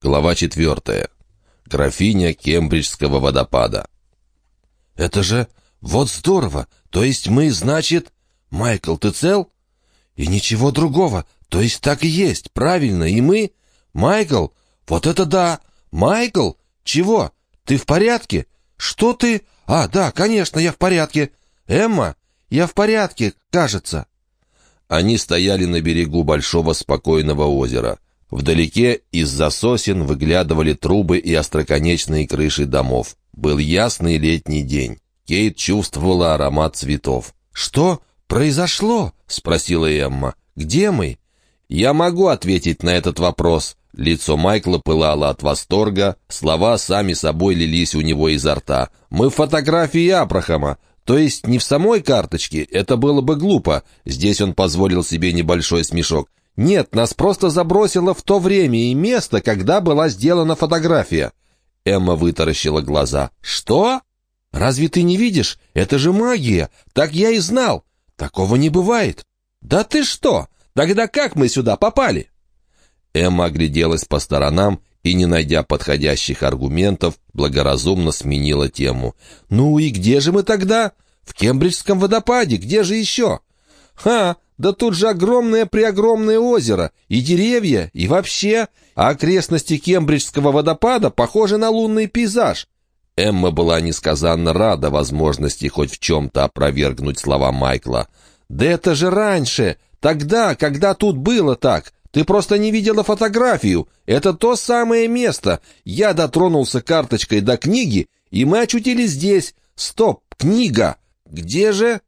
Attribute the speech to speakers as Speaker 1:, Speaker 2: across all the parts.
Speaker 1: Глава четвертая. Графиня Кембриджского водопада.
Speaker 2: «Это же... Вот здорово! То есть мы, значит... Майкл, ты цел?» «И ничего другого. То есть так и есть, правильно, и мы...» «Майкл? Вот это да! Майкл? Чего? Ты в порядке? Что ты...» «А, да, конечно, я в порядке. Эмма? Я в порядке, кажется».
Speaker 1: Они стояли на берегу большого спокойного озера. Вдалеке из-за сосен выглядывали трубы и остроконечные крыши домов. Был ясный летний день. Кейт чувствовала аромат цветов.
Speaker 2: «Что произошло?» — спросила Эмма. «Где мы?»
Speaker 1: «Я могу ответить на этот вопрос». Лицо Майкла пылало от восторга, слова сами собой лились у него изо рта. «Мы фотографии Абрахама. То есть не в самой карточке, это было бы глупо». Здесь он позволил себе небольшой смешок. Нет, нас просто забросило в то время и место, когда была сделана фотография. Эмма вытаращила глаза. Что? Разве ты не видишь? Это же магия. Так я и знал. Такого не бывает. Да ты что? Тогда как мы сюда попали? Эмма огляделась по сторонам и, не найдя подходящих аргументов, благоразумно сменила тему. «Ну и где же мы тогда?» «В Кембриджском водопаде. Где же еще?» «Ха! Да тут же огромное-преогромное озеро, и деревья, и вообще, а окрестности Кембриджского водопада похожи на лунный пейзаж. Эмма была несказанно рада возможности хоть в чем-то опровергнуть слова Майкла. «Да это же раньше! Тогда, когда тут было так! Ты просто не видела фотографию! Это то самое место! Я дотронулся карточкой до книги, и мы очутились здесь! Стоп! Книга! Где же...»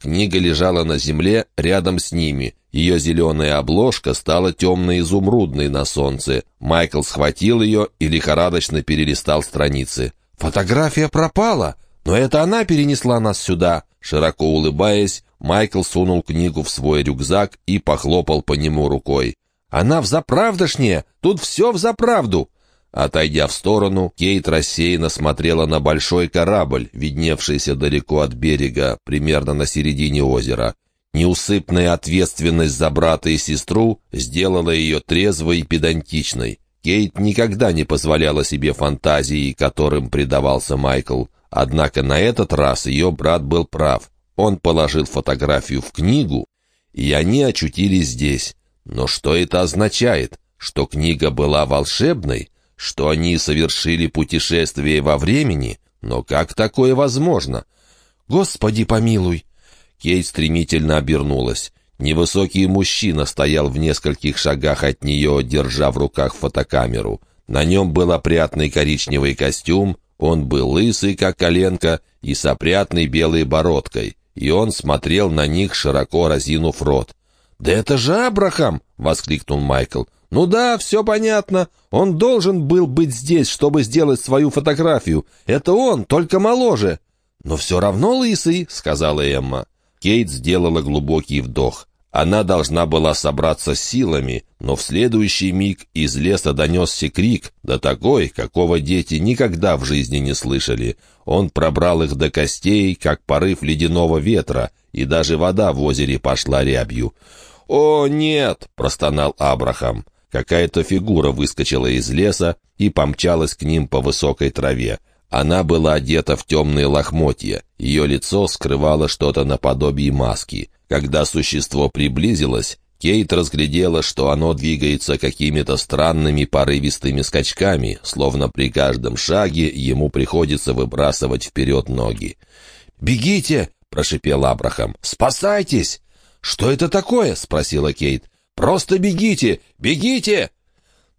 Speaker 1: Книга лежала на земле рядом с ними. Ее зеленая обложка стала темно-изумрудной на солнце. Майкл схватил ее и лихорадочно перелистал страницы. «Фотография пропала, но это она перенесла нас сюда». Широко улыбаясь, Майкл сунул книгу в свой рюкзак и похлопал по нему рукой. «Она взаправдошняя! Тут все взаправду!» Отойдя в сторону, Кейт рассеянно смотрела на большой корабль, видневшийся далеко от берега, примерно на середине озера. Неусыпная ответственность за брата и сестру сделала ее трезвой и педантичной. Кейт никогда не позволяла себе фантазии, которым предавался Майкл. Однако на этот раз ее брат был прав. Он положил фотографию в книгу, и они очутились здесь. Но что это означает? Что книга была волшебной? Что они совершили путешествие во времени, но как такое возможно? Господи помилуй! Кейт стремительно обернулась. Невысокий мужчина стоял в нескольких шагах от нее, держа в руках фотокамеру. На нем был опрятный коричневый костюм, он был лысый, как коленка, и с опрятной белой бородкой, и он смотрел на них, широко разинув рот. «Да это же Абрахам!» — воскликнул Майкл. «Ну да, все понятно. Он должен был быть здесь, чтобы сделать свою фотографию. Это он, только моложе». «Но все равно лысый», — сказала Эмма. Кейт сделала глубокий вдох. Она должна была собраться с силами, но в следующий миг из леса донесся крик, да такой, какого дети никогда в жизни не слышали. Он пробрал их до костей, как порыв ледяного ветра, и даже вода в озере пошла рябью. «О, нет!» — простонал Абрахам. Какая-то фигура выскочила из леса и помчалась к ним по высокой траве. Она была одета в темные лохмотья, ее лицо скрывало что-то наподобие маски. Когда существо приблизилось, Кейт разглядела, что оно двигается какими-то странными порывистыми скачками, словно при каждом шаге ему приходится выбрасывать вперед ноги. «Бегите!» — прошипел Абрахам. «Спасайтесь!» «Что это такое?» — спросила Кейт. Просто бегите! Бегите!»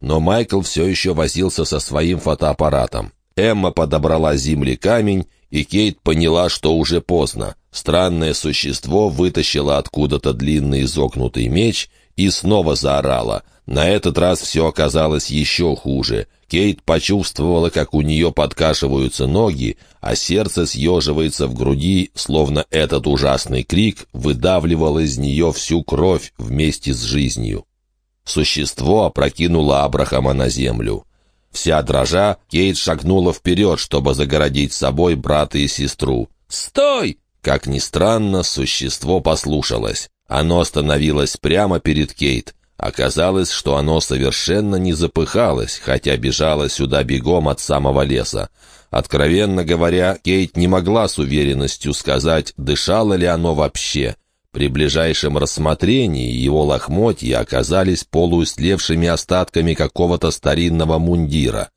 Speaker 1: Но Майкл все еще возился со своим фотоаппаратом. Эмма подобрала земли камень, и Кейт поняла, что уже поздно. Странное существо вытащило откуда-то длинный изогнутый меч и снова заорала. На этот раз все оказалось еще хуже. Кейт почувствовала, как у нее подкашиваются ноги, а сердце съеживается в груди, словно этот ужасный крик выдавливал из нее всю кровь вместе с жизнью. Существо опрокинуло Абрахама на землю. Вся дрожа, Кейт шагнула вперед, чтобы загородить собой брата и сестру. «Стой!» Как ни странно, существо послушалось. Оно остановилось прямо перед Кейт. Оказалось, что оно совершенно не запыхалось, хотя бежало сюда бегом от самого леса. Откровенно говоря, Кейт не могла с уверенностью сказать, дышало ли оно вообще. При ближайшем рассмотрении его лохмотья оказались полуистлевшими остатками какого-то старинного мундира.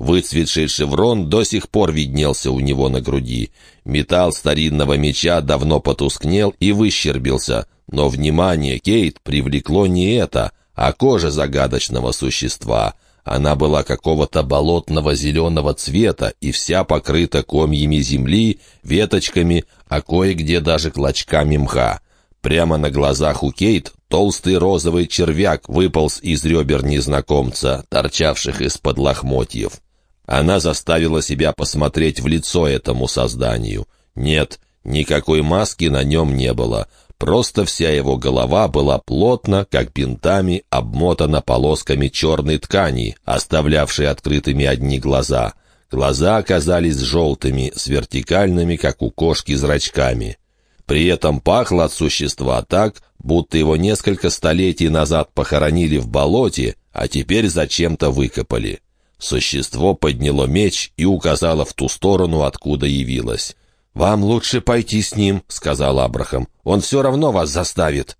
Speaker 1: Выцветший шеврон до сих пор виднелся у него на груди. Металл старинного меча давно потускнел и выщербился, но внимание Кейт привлекло не это, а кожа загадочного существа. Она была какого-то болотного зеленого цвета и вся покрыта комьями земли, веточками, а кое-где даже клочками мха. Прямо на глазах у Кейт толстый розовый червяк выполз из ребер незнакомца, торчавших из-под лохмотьев. Она заставила себя посмотреть в лицо этому созданию. Нет, никакой маски на нем не было. Просто вся его голова была плотно, как бинтами, обмотана полосками черной ткани, оставлявшей открытыми одни глаза. Глаза оказались желтыми, с вертикальными, как у кошки, зрачками. При этом пахло от существа так, будто его несколько столетий назад похоронили в болоте, а теперь зачем-то выкопали. Существо подняло меч и указало в ту сторону, откуда явилось. «Вам лучше пойти с ним», — сказал Абрахам. «Он все равно вас заставит».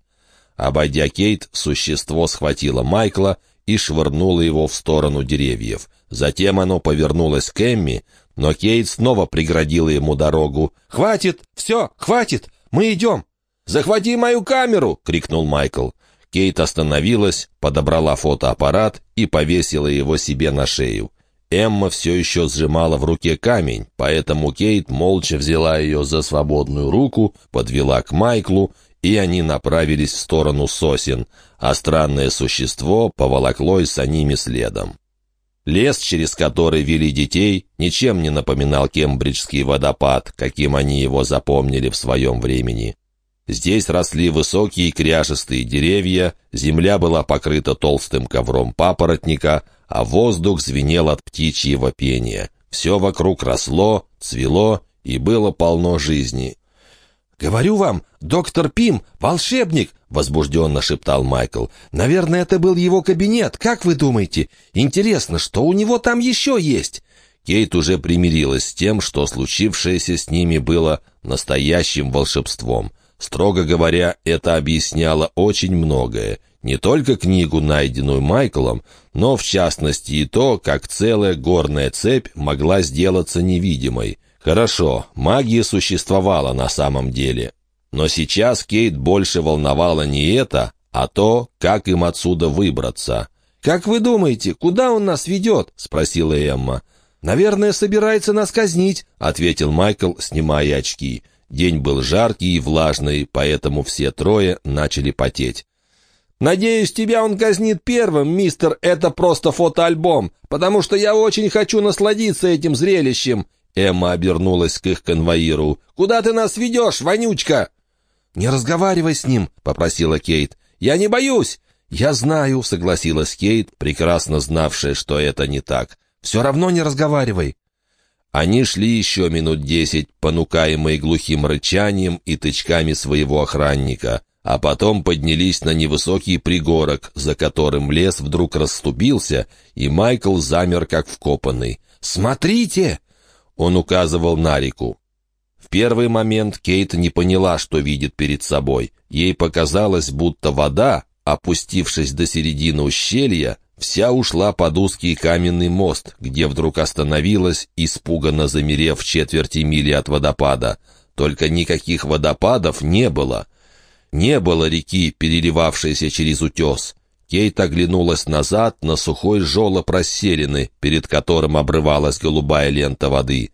Speaker 1: Обойдя Кейт, существо схватило Майкла и швырнуло его в сторону деревьев. Затем оно повернулось к Эмми, но Кейт снова преградила ему дорогу. «Хватит! Все, хватит! Мы идем!» «Захвати мою камеру!» — крикнул Майкл. Кейт остановилась, подобрала фотоаппарат и повесила его себе на шею. Эмма все еще сжимала в руке камень, поэтому Кейт молча взяла ее за свободную руку, подвела к Майклу, и они направились в сторону сосен, а странное существо поволоклось за ними следом. Лес, через который вели детей, ничем не напоминал Кембриджский водопад, каким они его запомнили в своем времени. Здесь росли высокие кряжестые деревья, земля была покрыта толстым ковром папоротника, а воздух звенел от птичьего пения. Все вокруг росло, цвело и было полно жизни. «Говорю вам, доктор Пим — волшебник!» — возбужденно шептал Майкл. «Наверное, это был его кабинет. Как вы думаете? Интересно, что у него там еще есть?» Кейт уже примирилась с тем, что случившееся с ними было настоящим волшебством — Строго говоря, это объясняло очень многое. Не только книгу, найденную Майклом, но в частности и то, как целая горная цепь могла сделаться невидимой. Хорошо, магия существовала на самом деле. Но сейчас Кейт больше волновала не это, а то, как им отсюда выбраться. «Как вы думаете, куда он нас ведет?» — спросила Эмма. «Наверное, собирается нас казнить», — ответил Майкл, снимая очки. День был жаркий и влажный, поэтому все трое начали потеть. «Надеюсь, тебя он казнит первым, мистер, это просто фотоальбом, потому что я очень хочу насладиться этим зрелищем». Эмма обернулась к их конвоиру. «Куда ты нас ведешь, вонючка?» «Не разговаривай с ним», — попросила Кейт. «Я не боюсь». «Я знаю», — согласилась Кейт, прекрасно знавшая, что это не так. «Все равно не разговаривай». Они шли еще минут десять, понукаемые глухим рычанием и тычками своего охранника, а потом поднялись на невысокий пригорок, за которым лес вдруг расступился, и Майкл замер как вкопанный. «Смотрите!» Он указывал на реку. В первый момент Кейт не поняла, что видит перед собой. Ей показалось, будто вода, опустившись до середины ущелья, Вся ушла под узкий каменный мост, где вдруг остановилась, испуганно замерев четверти мили от водопада. Только никаких водопадов не было. Не было реки, переливавшейся через утес. Кейт оглянулась назад на сухой жолоб расселены, перед которым обрывалась голубая лента воды.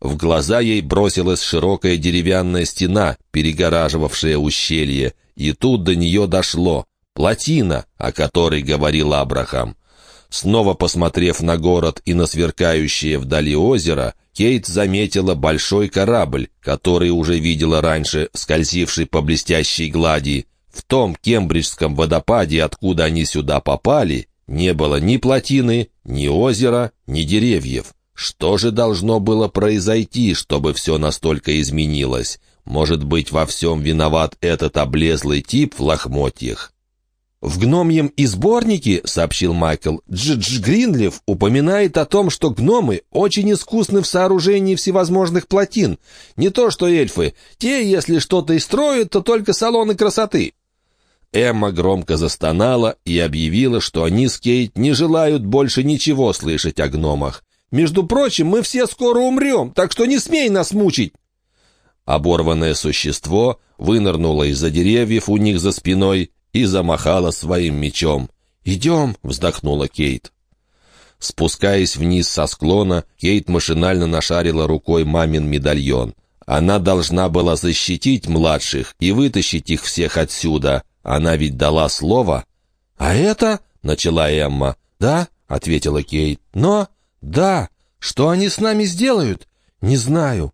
Speaker 1: В глаза ей бросилась широкая деревянная стена, перегораживавшая ущелье, и тут до нее дошло. Плотина, о которой говорил Абрахам. Снова посмотрев на город и на сверкающее вдали озеро, Кейт заметила большой корабль, который уже видела раньше, скользивший по блестящей глади. В том кембриджском водопаде, откуда они сюда попали, не было ни плотины, ни озера, ни деревьев. Что же должно было произойти, чтобы все настолько изменилось? Может быть, во всем виноват этот облезлый тип в лохмотьях? «В гномьем изборнике, — сообщил Майкл, — Джидж Гринлиф упоминает о том, что гномы очень искусны в сооружении всевозможных плотин. Не то что эльфы. Те, если что-то и строят, то только салоны красоты». Эмма громко застонала и объявила, что они с Кейт не желают больше ничего слышать о гномах. «Между прочим, мы все скоро умрем, так что не смей нас мучить!» Оборванное существо вынырнуло из-за деревьев у них за спиной и замахала своим мечом. «Идем!» — вздохнула Кейт. Спускаясь вниз со склона, Кейт машинально нашарила рукой мамин медальон. Она должна была защитить младших и вытащить их всех отсюда. Она ведь дала слово. «А это?» — начала Эмма. «Да», — ответила Кейт. «Но...» «Да. Что они с нами сделают?» «Не знаю».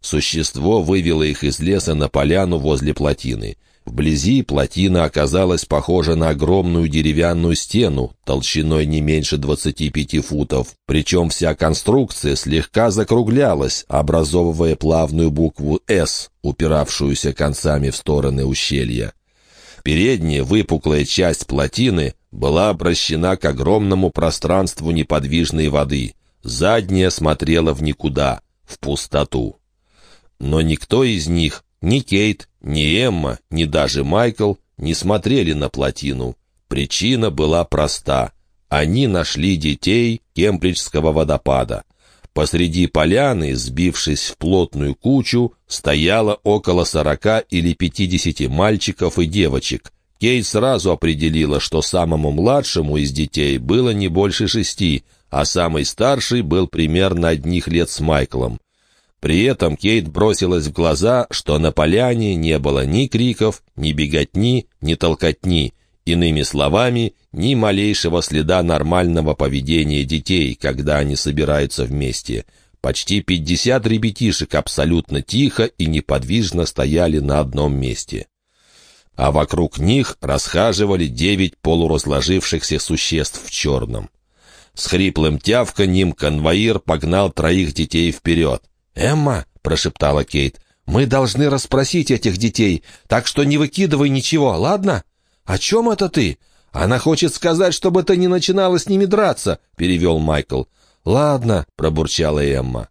Speaker 1: Существо вывело их из леса на поляну возле плотины. Вблизи плотина оказалась похожа на огромную деревянную стену, толщиной не меньше 25 футов, причем вся конструкция слегка закруглялась, образовывая плавную букву «С», упиравшуюся концами в стороны ущелья. Передняя выпуклая часть плотины была обращена к огромному пространству неподвижной воды, задняя смотрела в никуда, в пустоту. Но никто из них ни Кейт, ни Эмма, ни даже Майкл не смотрели на плотину. Причина была проста. Они нашли детей Кембриджского водопада. Посреди поляны, сбившись в плотную кучу, стояло около сорока или пятидесяти мальчиков и девочек. Кейт сразу определила, что самому младшему из детей было не больше шести, а самый старший был примерно одних лет с Майклом. При этом Кейт бросилась в глаза, что на поляне не было ни криков, ни беготни, ни толкотни. Иными словами, ни малейшего следа нормального поведения детей, когда они собираются вместе. Почти пятьдесят ребятишек абсолютно тихо и неподвижно стояли на одном месте. А вокруг них расхаживали девять полуразложившихся существ в черном. С хриплым тявканьем конвоир погнал троих детей вперед. «Эмма», — прошептала Кейт, — «мы должны расспросить этих детей, так что не выкидывай ничего, ладно?» «О чем это ты?» «Она хочет сказать, чтобы ты не начинала с ними драться», — перевел Майкл. «Ладно», — пробурчала Эмма.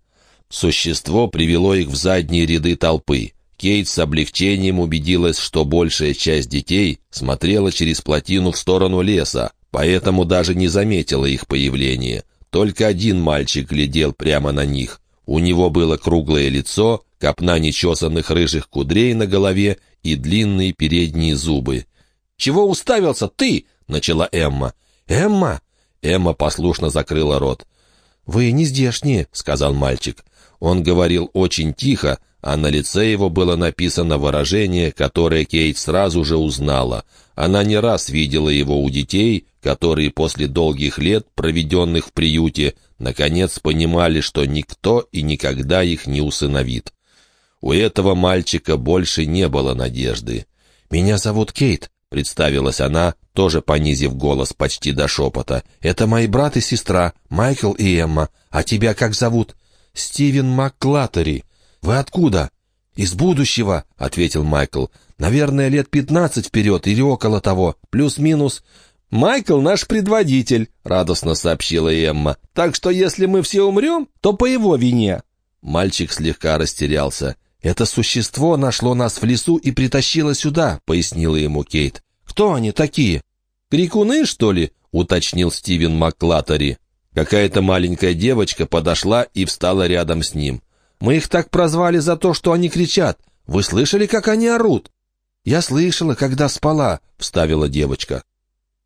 Speaker 1: Существо привело их в задние ряды толпы. Кейт с облегчением убедилась, что большая часть детей смотрела через плотину в сторону леса, поэтому даже не заметила их появления. Только один мальчик глядел прямо на них. У него было круглое лицо, копна нечесанных рыжих кудрей на голове и длинные передние зубы. «Чего уставился ты?» — начала Эмма. «Эмма?» Эмма послушно закрыла рот. «Вы не здешние», — сказал мальчик. Он говорил очень тихо, а на лице его было написано выражение, которое Кейт сразу же узнала. Она не раз видела его у детей, которые после долгих лет, проведенных в приюте, наконец понимали, что никто и никогда их не усыновит. У этого мальчика больше не было надежды. «Меня зовут Кейт», — представилась она, тоже понизив голос почти до шепота. «Это мои брат и сестра, Майкл и Эмма. А тебя как зовут?» «Стивен МакКлаттери». «Вы откуда?» «Из будущего», — ответил Майкл. «Наверное, лет пятнадцать вперед или около того, плюс-минус». «Майкл наш предводитель», — радостно сообщила Эмма. «Так что если мы все умрем, то по его вине». Мальчик слегка растерялся. «Это существо нашло нас в лесу и притащило сюда», — пояснила ему Кейт. «Кто они такие?» «Крикуны, что ли?» — уточнил Стивен Макклатери. Какая-то маленькая девочка подошла и встала рядом с ним. Мы их так прозвали за то, что они кричат. Вы слышали, как они орут?» «Я слышала, когда спала», — вставила девочка.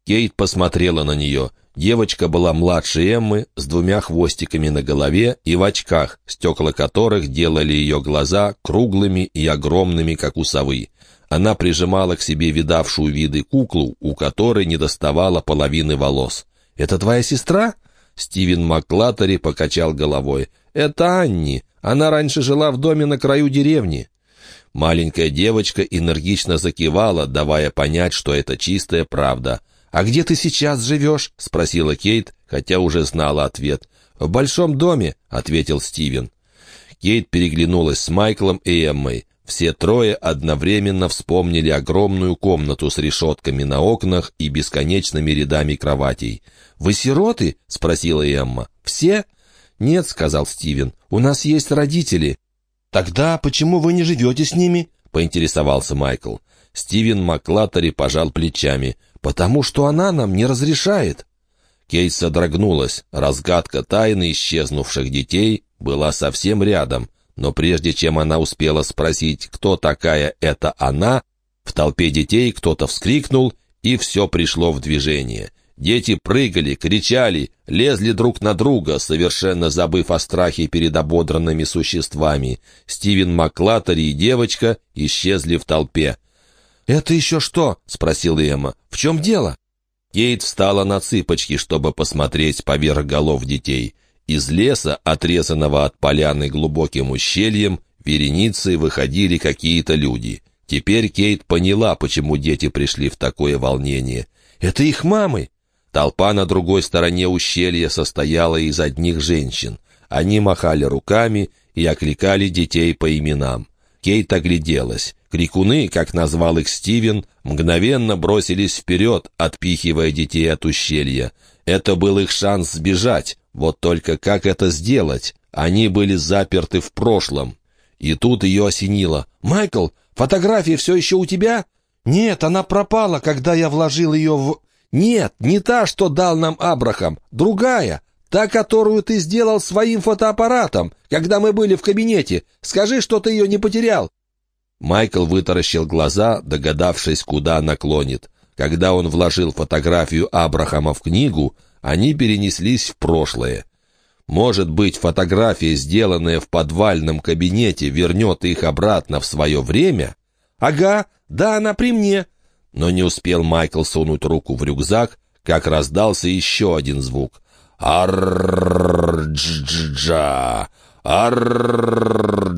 Speaker 1: Кейт посмотрела на нее. Девочка была младше Эммы, с двумя хвостиками на голове и в очках, стекла которых делали ее глаза круглыми и огромными, как у совы. Она прижимала к себе видавшую виды куклу, у которой не доставала половины волос. «Это твоя сестра?» Стивен Маклатери покачал головой. «Это Анни. Она раньше жила в доме на краю деревни». Маленькая девочка энергично закивала, давая понять, что это чистая правда. «А где ты сейчас живешь?» — спросила Кейт, хотя уже знала ответ. «В большом доме», — ответил Стивен. Кейт переглянулась с Майклом и Эммой. Все трое одновременно вспомнили огромную комнату с решетками на окнах и бесконечными рядами кроватей.
Speaker 2: «Вы сироты?» — спросила Эмма. «Все?» «Нет», — сказал Стивен, — «у нас есть родители». «Тогда почему вы не живете с ними?» — поинтересовался Майкл.
Speaker 1: Стивен Маклатери пожал плечами. «Потому что она нам не разрешает». Кейт содрогнулась. Разгадка тайны исчезнувших детей была совсем рядом. Но прежде чем она успела спросить, кто такая эта она, в толпе детей кто-то вскрикнул, и все пришло в движение. Дети прыгали, кричали, лезли друг на друга, совершенно забыв о страхе перед ободранными существами. Стивен Маклатери и девочка исчезли в толпе.
Speaker 2: «Это еще что?» — спросила Эмма. «В чем дело?»
Speaker 1: Кейт встала на цыпочки, чтобы посмотреть поверх голов детей. Из леса, отрезанного от поляны глубоким ущельем, вереницей выходили какие-то люди. Теперь Кейт поняла, почему дети пришли в такое волнение.
Speaker 2: «Это их мамы!»
Speaker 1: Толпа на другой стороне ущелья состояла из одних женщин. Они махали руками и окликали детей по именам. Кейт огляделась. Крикуны, как назвал их Стивен, мгновенно бросились вперед, отпихивая детей от ущелья. Это был их шанс сбежать, вот только как это сделать? Они были заперты в прошлом. И тут ее осенило. «Майкл, фотография все еще у тебя?»
Speaker 2: «Нет, она пропала, когда я вложил ее в...»
Speaker 1: «Нет, не та, что дал нам Абрахам. Другая. Та, которую ты сделал своим фотоаппаратом, когда мы были в кабинете. Скажи, что ты ее не потерял». Майкл вытаращил глаза, догадавшись, куда наклонит. Когда он вложил фотографию Абрахама в книгу, они перенеслись в прошлое. Может быть, фотография, сделанная в подвальном кабинете, вернет их обратно в свое время?
Speaker 2: Ага, да, она при мне.
Speaker 1: Но не успел Майкл сунуть руку в рюкзак, как раздался еще один звук. Ар-джа! Ар-джа!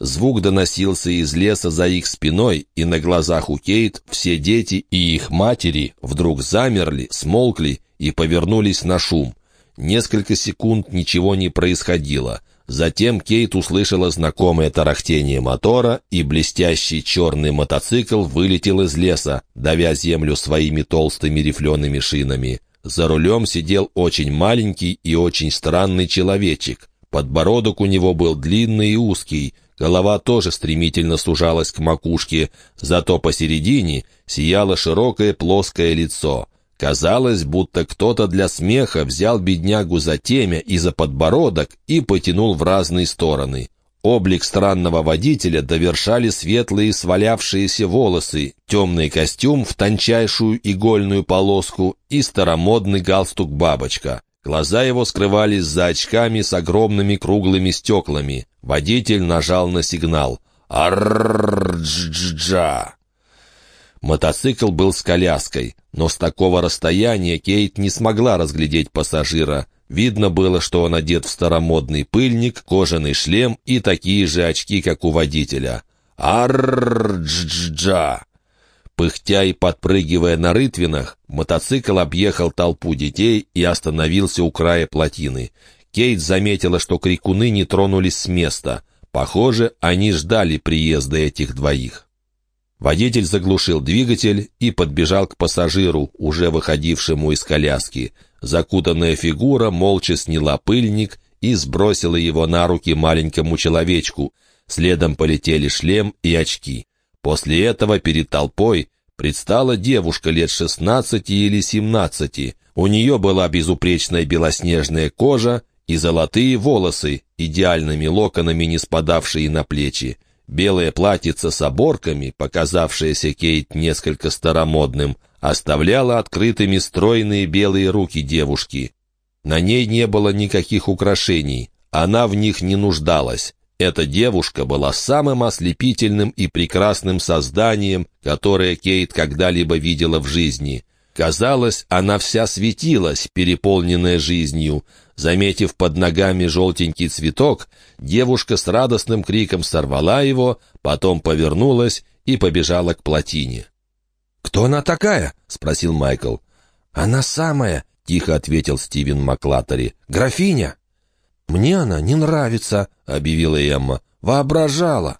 Speaker 1: Звук доносился из леса за их спиной, и на глазах у Кейт все дети и их матери вдруг замерли, смолкли и повернулись на шум. Несколько секунд ничего не происходило. Затем Кейт услышала знакомое тарахтение мотора, и блестящий черный мотоцикл вылетел из леса, давя землю своими толстыми рифлеными шинами. За рулем сидел очень маленький и очень странный человечек. Подбородок у него был длинный и узкий, Голова тоже стремительно сужалась к макушке, зато посередине сияло широкое плоское лицо. Казалось, будто кто-то для смеха взял беднягу за темя и за подбородок и потянул в разные стороны. Облик странного водителя довершали светлые свалявшиеся волосы, темный костюм в тончайшую игольную полоску и старомодный галстук-бабочка. Глаза его скрывались за очками с огромными круглыми стеклами. Водитель нажал на сигнал. «Арррррджджа!» Мотоцикл был с коляской, но с такого расстояния Кейт не смогла разглядеть пассажира. Видно было, что он одет в старомодный пыльник, кожаный шлем и такие же очки, как у водителя. «Арррррджджа!» Пыхтя и подпрыгивая на рытвинах, мотоцикл объехал толпу детей и остановился у края плотины. Кейт заметила, что крикуны не тронулись с места. Похоже, они ждали приезда этих двоих. Водитель заглушил двигатель и подбежал к пассажиру, уже выходившему из коляски. Закутанная фигура молча сняла пыльник и сбросила его на руки маленькому человечку. Следом полетели шлем и очки. После этого перед толпой предстала девушка лет шестнадцати или семнадцати. У нее была безупречная белоснежная кожа и золотые волосы, идеальными локонами не спадавшие на плечи. Белое платьице с оборками, показавшееся Кейт несколько старомодным, оставляло открытыми стройные белые руки девушки. На ней не было никаких украшений, она в них не нуждалась. Эта девушка была самым ослепительным и прекрасным созданием, которое Кейт когда-либо видела в жизни. Казалось, она вся светилась, переполненная жизнью. Заметив под ногами желтенький цветок, девушка с радостным криком сорвала его, потом повернулась и побежала к плотине.
Speaker 2: «Кто она такая?» — спросил Майкл.
Speaker 1: «Она самая», — тихо ответил Стивен Маклатери. «Графиня».
Speaker 2: «Мне она не нравится», — объявила Эмма. «Воображала».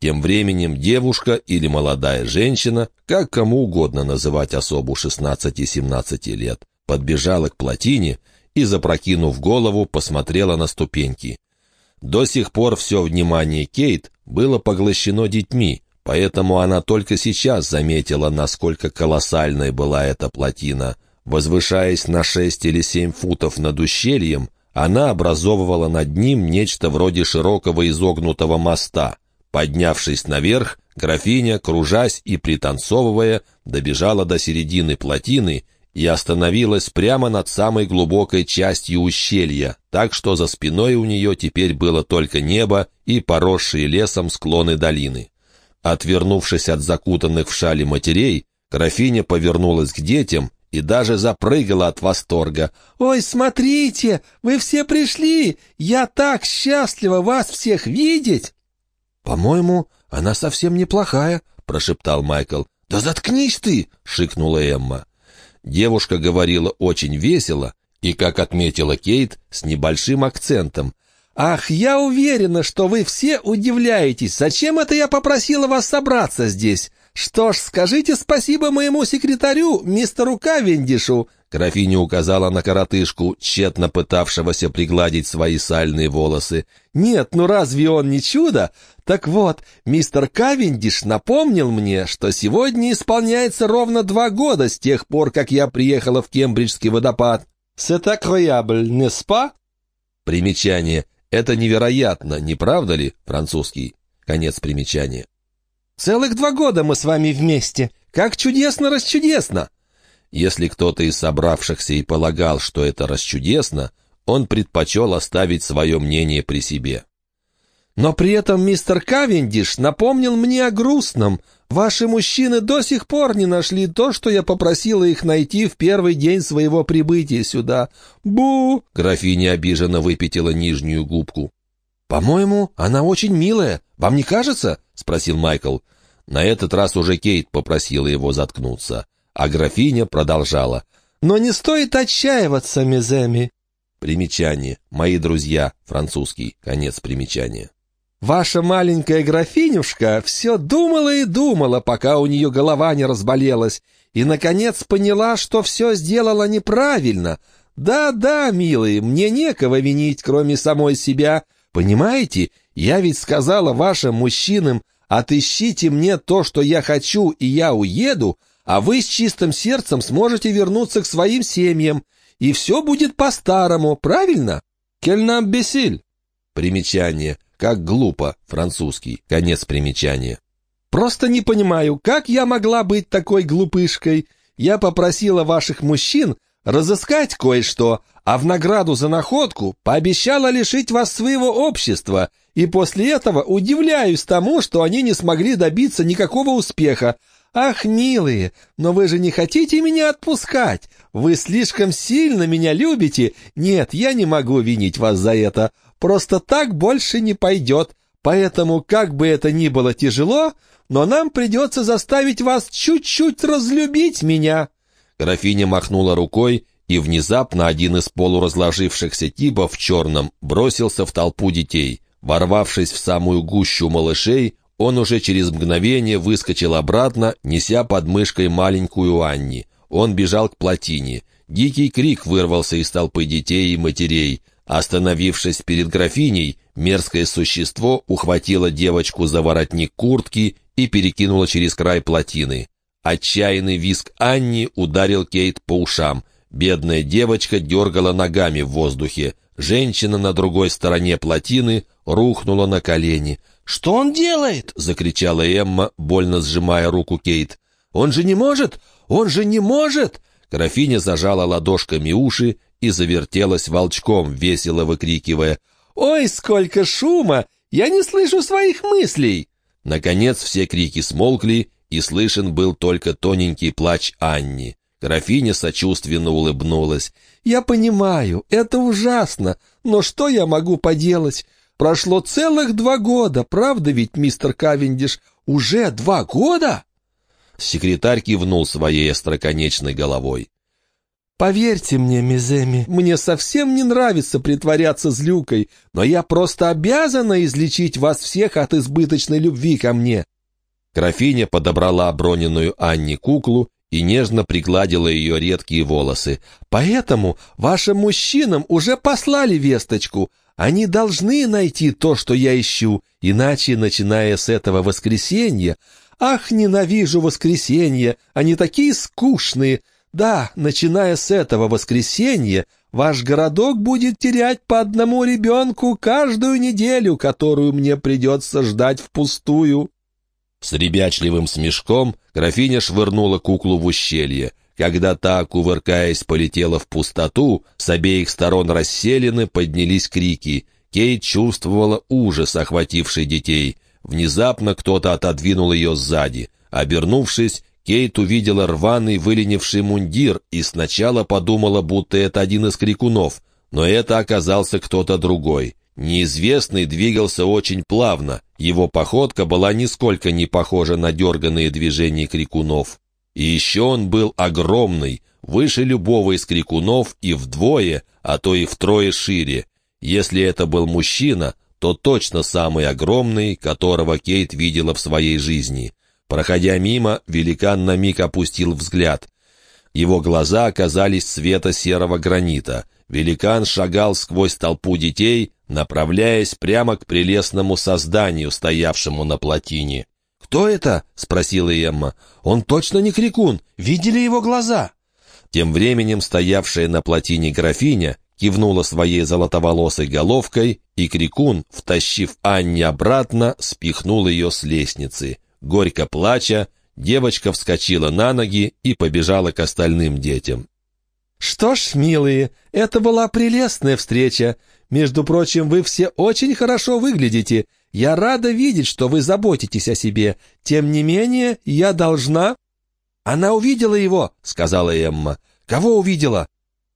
Speaker 1: Тем временем девушка или молодая женщина, как кому угодно называть особу 16-17 лет, подбежала к плотине и, запрокинув голову, посмотрела на ступеньки. До сих пор все внимание Кейт было поглощено детьми, поэтому она только сейчас заметила, насколько колоссальной была эта плотина. Возвышаясь на шесть или семь футов над ущельем, она образовывала над ним нечто вроде широкого изогнутого моста. Поднявшись наверх, графиня, кружась и пританцовывая, добежала до середины плотины и остановилась прямо над самой глубокой частью ущелья, так что за спиной у нее теперь было только небо и поросшие лесом склоны долины. Отвернувшись от закутанных в шали матерей, графиня повернулась к детям и даже запрыгала от восторга. «Ой, смотрите, вы все пришли! Я так счастлива вас всех видеть!»
Speaker 2: «По-моему, она совсем неплохая», — прошептал Майкл.
Speaker 1: «Да заткнись ты!» — шикнула Эмма. Девушка говорила очень весело и, как отметила Кейт, с небольшим акцентом.
Speaker 3: «Ах, я уверена, что вы все удивляетесь. Зачем это я попросила вас собраться здесь? Что ж, скажите спасибо моему секретарю, мистеру Кавендишу.
Speaker 1: Графиня указала на коротышку, тщетно пытавшегося пригладить свои сальные волосы.
Speaker 3: «Нет, ну разве он не чудо? Так вот, мистер Кавендиш напомнил мне, что сегодня исполняется ровно два года с тех пор, как я приехала в Кембриджский водопад. C'est incroyable, n'est-ce pas?»
Speaker 1: Примечание. «Это невероятно, не правда ли?» Французский. Конец примечания.
Speaker 3: «Целых два года мы с вами вместе. Как чудесно-расчудесно!»
Speaker 1: Если кто-то из собравшихся и полагал, что это расчудесно, он предпочел оставить свое мнение при себе.
Speaker 3: «Но при этом мистер Кавендиш напомнил мне о грустном. Ваши мужчины до сих пор не нашли то, что я попросила их найти в первый день своего прибытия сюда. Бу!»
Speaker 1: Графиня обиженно выпятила нижнюю губку.
Speaker 2: «По-моему, она очень милая. Вам не кажется?» — спросил Майкл.
Speaker 1: На этот раз уже Кейт попросила его заткнуться. А графиня продолжала.
Speaker 3: «Но не стоит отчаиваться, Миземи».
Speaker 1: Примечание. Мои друзья. Французский. Конец примечания.
Speaker 3: «Ваша маленькая графинюшка все думала и думала, пока у нее голова не разболелась, и, наконец, поняла, что все сделала неправильно. Да-да, милые, мне некого винить, кроме самой себя. Понимаете, я ведь сказала вашим мужчинам, отыщите мне то, что я хочу, и я уеду, а вы с чистым сердцем сможете вернуться к своим семьям, и все будет по-старому, правильно? Кельнам бесиль.
Speaker 1: Примечание. Как глупо. Французский. Конец примечания.
Speaker 3: Просто не понимаю, как я могла быть такой глупышкой? Я попросила ваших мужчин разыскать кое-что, а в награду за находку пообещала лишить вас своего общества, и после этого удивляюсь тому, что они не смогли добиться никакого успеха, «Ах, милые, но вы же не хотите меня отпускать? Вы слишком сильно меня любите? Нет, я не могу винить вас за это. Просто так больше не пойдет. Поэтому, как бы это ни было тяжело, но нам придется заставить вас чуть-чуть разлюбить меня».
Speaker 1: Графиня махнула рукой, и внезапно один из полуразложившихся типов в черном бросился в толпу детей. Ворвавшись в самую гущу малышей, он уже через мгновение выскочил обратно, неся под мышкой маленькую Анни. Он бежал к плотине. Дикий крик вырвался из толпы детей и матерей. Остановившись перед графиней, мерзкое существо ухватило девочку за воротник куртки и перекинуло через край плотины. Отчаянный визг Анни ударил Кейт по ушам. Бедная девочка дергала ногами в воздухе. Женщина на другой стороне плотины рухнула на колени.
Speaker 3: «Что он делает?» — закричала Эмма, больно сжимая руку Кейт. «Он же не может! Он же не может!»
Speaker 1: Графиня зажала ладошками уши и завертелась волчком, весело выкрикивая.
Speaker 3: «Ой, сколько шума! Я не слышу своих мыслей!»
Speaker 1: Наконец все крики смолкли, и слышен был только тоненький плач Анни. Графиня сочувственно улыбнулась.
Speaker 3: «Я понимаю, это ужасно, но что я могу поделать? Прошло целых два года, правда ведь, мистер Кавендиш? Уже два года?»
Speaker 1: Секретарь кивнул своей остроконечной головой.
Speaker 3: Поверьте мне, Миземи, мне совсем не нравится притворяться злюкой, но я просто обязана излечить вас всех от избыточной любви ко мне».
Speaker 1: Графиня подобрала оброненную Анне куклу и нежно пригладила ее редкие волосы.
Speaker 3: «Поэтому вашим мужчинам уже послали весточку. Они должны найти то, что я ищу, иначе, начиная с этого воскресенья... Ах, ненавижу воскресенья, они такие скучные!» Да, начиная с этого воскресенья, ваш городок будет терять по одному ребенку каждую неделю, которую мне придется ждать впустую».
Speaker 1: С ребячливым смешком графиня швырнула куклу в ущелье. Когда та, кувыркаясь, полетела в пустоту, с обеих сторон расселены поднялись крики. Кейт чувствовала ужас, охвативший детей. Внезапно кто-то отодвинул ее сзади. Обернувшись, Кейт увидела рваный выленивший мундир и сначала подумала, будто это один из крикунов, но это оказался кто-то другой. Неизвестный двигался очень плавно, его походка была нисколько не похожа на дерганные движения крикунов. И еще он был огромный, выше любого из крикунов и вдвое, а то и втрое шире. Если это был мужчина, то точно самый огромный, которого Кейт видела в своей жизни. Проходя мимо, великан на миг опустил взгляд. Его глаза оказались цвета серого гранита. Великан шагал сквозь толпу детей, направляясь прямо к прелестному созданию, стоявшему на плотине.
Speaker 3: «Кто это?» — спросила Эмма. «Он точно не крикун. Видели его глаза?»
Speaker 1: Тем временем стоявшая на плотине графиня кивнула своей золотоволосой головкой, и крикун, втащив Анне обратно, спихнул ее с лестницы. Горько плача, девочка вскочила на ноги и побежала к остальным детям.
Speaker 3: «Что ж, милые, это была прелестная встреча. Между прочим, вы все очень хорошо выглядите. Я рада видеть, что вы заботитесь о себе. Тем не менее, я должна...» «Она увидела его», — сказала Эмма. «Кого увидела?»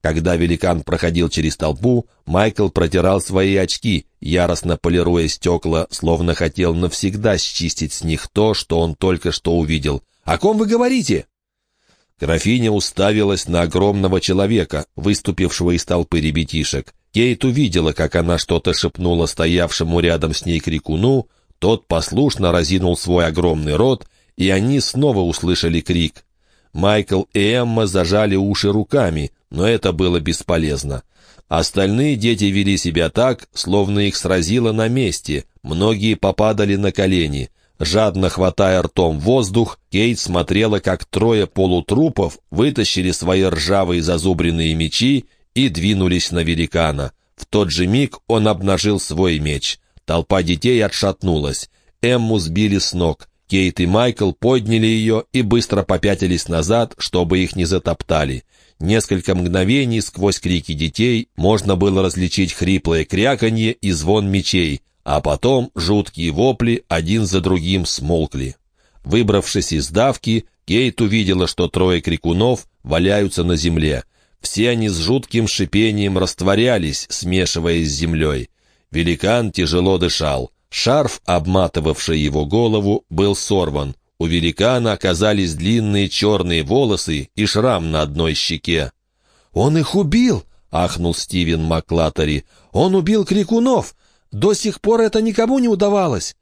Speaker 3: Когда великан проходил через толпу, Майкл протирал свои очки, яростно полируя стекла, словно хотел навсегда счистить с них то, что он только что увидел. «О ком вы говорите?» Графиня уставилась на огромного человека, выступившего из толпы ребятишек. Кейт увидела, как она что-то шепнула стоявшему рядом с ней крикуну, тот послушно разинул свой огромный рот, и они снова услышали крик. Майкл и Эмма зажали уши руками, но это было бесполезно. Остальные дети вели себя так, словно их сразило на месте, многие попадали на колени. Жадно хватая ртом воздух, Кейт смотрела, как трое полутрупов вытащили свои ржавые зазубренные мечи и двинулись на великана. В тот же миг он обнажил свой меч. Толпа детей отшатнулась. Эмму сбили с ног. Кейт и Майкл подняли ее и быстро попятились назад, чтобы их не затоптали. Несколько мгновений сквозь крики детей можно было различить хриплое кряканье и звон мечей, а потом жуткие вопли один за другим смолкли. Выбравшись из давки, Кейт увидела, что трое крикунов валяются на земле. Все они с жутким шипением растворялись, смешиваясь с землей. Великан тяжело дышал. Шарф, обматывавший его голову, был сорван. У великана оказались длинные черные волосы и шрам на одной щеке. «Он их убил!» — ахнул Стивен Маклатери. «Он убил крикунов! До сих пор это никому не удавалось!»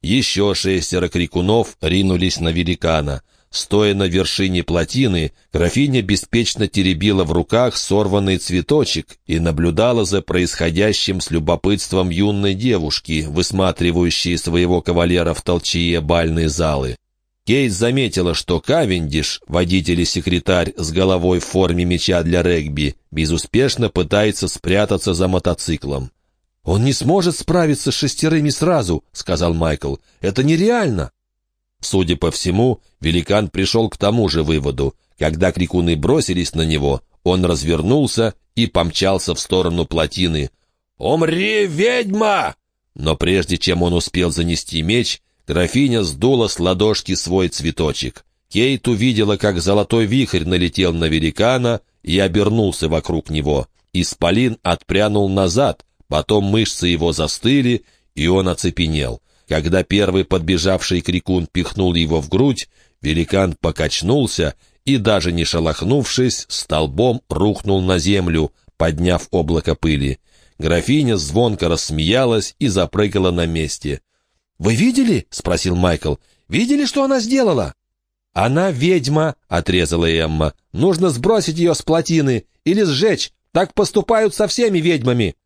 Speaker 1: Еще шестеро крикунов ринулись на великана. Стоя на вершине плотины, графиня беспечно теребила в руках сорванный цветочек и наблюдала за происходящим с любопытством юной девушки, высматривающей своего кавалера в толчье бальной залы. Кейт заметила, что Кавендиш, водитель и секретарь с головой в форме мяча для регби, безуспешно пытается спрятаться за мотоциклом.
Speaker 3: «Он не сможет справиться с шестерыми сразу», — сказал Майкл. «Это нереально».
Speaker 1: Судя по всему, великан пришел к тому же выводу. Когда крикуны бросились на него, он развернулся и помчался в сторону плотины. «Умри, ведьма!» Но прежде чем он успел занести меч, Графиня сдула с ладошки свой цветочек. Кейт увидела, как золотой вихрь налетел на великана и обернулся вокруг него. Исполин отпрянул назад, потом мышцы его застыли, и он оцепенел. Когда первый подбежавший крикун пихнул его в грудь, великан покачнулся, и, даже не шелохнувшись, столбом рухнул на землю, подняв облако пыли. Графиня звонко рассмеялась и запрыгала на месте. «Вы видели?» — спросил Майкл. «Видели, что она сделала?» «Она ведьма», — отрезала Эмма. «Нужно сбросить ее с плотины или сжечь. Так поступают со всеми ведьмами».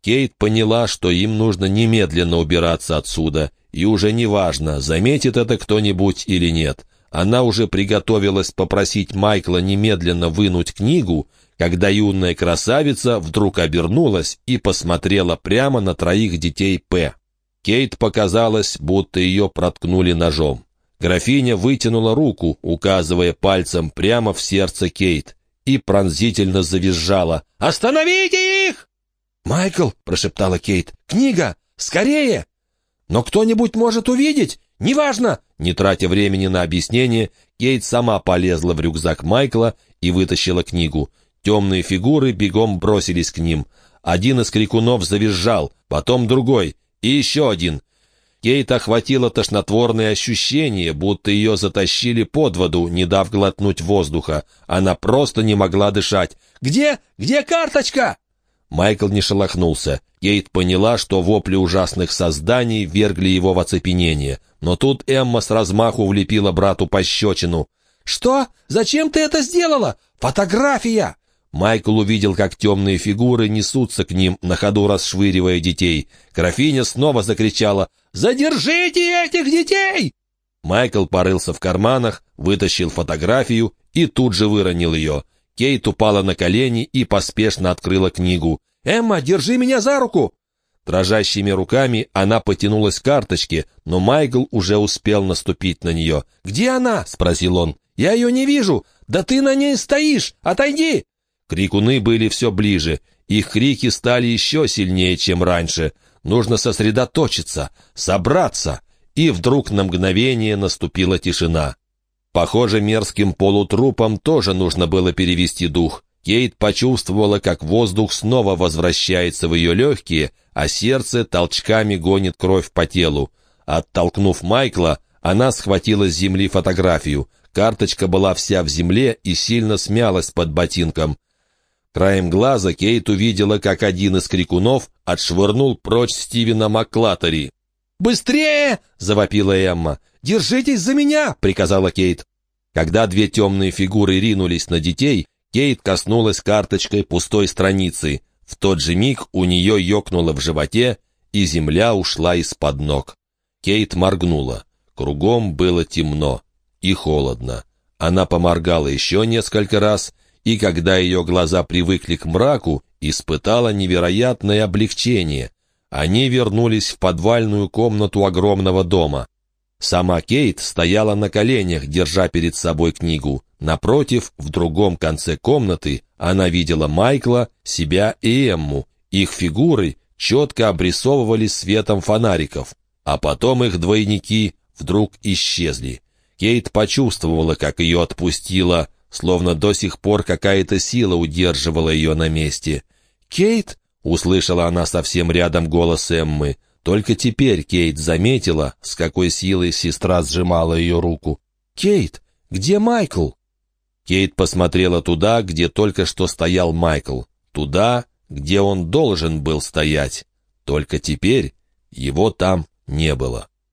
Speaker 1: Кейт поняла, что им нужно немедленно убираться отсюда, и уже неважно, заметит это кто-нибудь или нет. Она уже приготовилась попросить Майкла немедленно вынуть книгу, когда юная красавица вдруг обернулась и посмотрела прямо на троих детей П. Кейт показалось, будто ее проткнули ножом. Графиня вытянула руку, указывая пальцем прямо в сердце Кейт, и пронзительно завизжала. «Остановите их!» «Майкл!» — прошептала Кейт. «Книга! Скорее!» «Но кто-нибудь может увидеть! Неважно!» Не тратя времени на объяснение, Кейт сама полезла в рюкзак Майкла и вытащила книгу. Темные фигуры бегом бросились к ним. Один из крикунов завизжал, потом другой, и еще один. Кейт охватило тошнотворное ощущение, будто ее затащили под воду, не дав глотнуть воздуха. Она просто не могла дышать. «Где? Где карточка?» Майкл не шелохнулся. Кейт поняла, что вопли ужасных созданий вергли его в оцепенение. Но тут Эмма с размаху влепила брату пощечину. «Что? Зачем ты это сделала? Фотография!» Майкл увидел, как темные фигуры несутся к ним, на ходу расшвыривая детей. Графиня снова закричала «Задержите этих детей!» Майкл порылся в карманах, вытащил фотографию и тут же выронил ее. Кейт упала на колени и поспешно открыла книгу. «Эмма, держи меня за руку!» Дрожащими руками она потянулась к карточке, но Майкл уже успел наступить на нее. «Где она?» — спросил он. «Я ее не вижу! Да ты на ней стоишь! Отойди!» Крикуны были все ближе. Их крики стали еще сильнее, чем раньше. Нужно сосредоточиться, собраться. И вдруг на мгновение наступила тишина. Похоже, мерзким полутрупам тоже нужно было перевести дух. Кейт почувствовала, как воздух снова возвращается в ее легкие, а сердце толчками гонит кровь по телу. Оттолкнув Майкла, она схватила с земли фотографию. Карточка была вся в земле и сильно смялась под ботинком. Краем глаза Кейт увидела, как один из крикунов отшвырнул прочь Стивена Маклатери. «Быстрее!» — завопила Эмма. «Держитесь за меня!» — приказала Кейт. Когда две темные фигуры ринулись на детей, Кейт коснулась карточкой пустой страницы. В тот же миг у нее ёкнуло в животе, и земля ушла из-под ног. Кейт моргнула. Кругом было темно и холодно. Она поморгала еще несколько раз, и когда ее глаза привыкли к мраку, испытала невероятное облегчение. Они вернулись в подвальную комнату огромного дома. Сама Кейт стояла на коленях, держа перед собой книгу. Напротив, в другом конце комнаты, она видела Майкла, себя и Эмму. Их фигуры четко обрисовывались светом фонариков, а потом их двойники вдруг исчезли. Кейт почувствовала, как ее отпустила, словно до сих пор какая-то сила удерживала ее на месте. «Кейт!» — услышала она совсем рядом голос Эммы — только теперь Кейт заметила, с какой силой сестра сжимала ее руку. «Кейт, где Майкл?» Кейт посмотрела туда, где только что стоял Майкл. Туда, где он должен был стоять. Только теперь его там не было.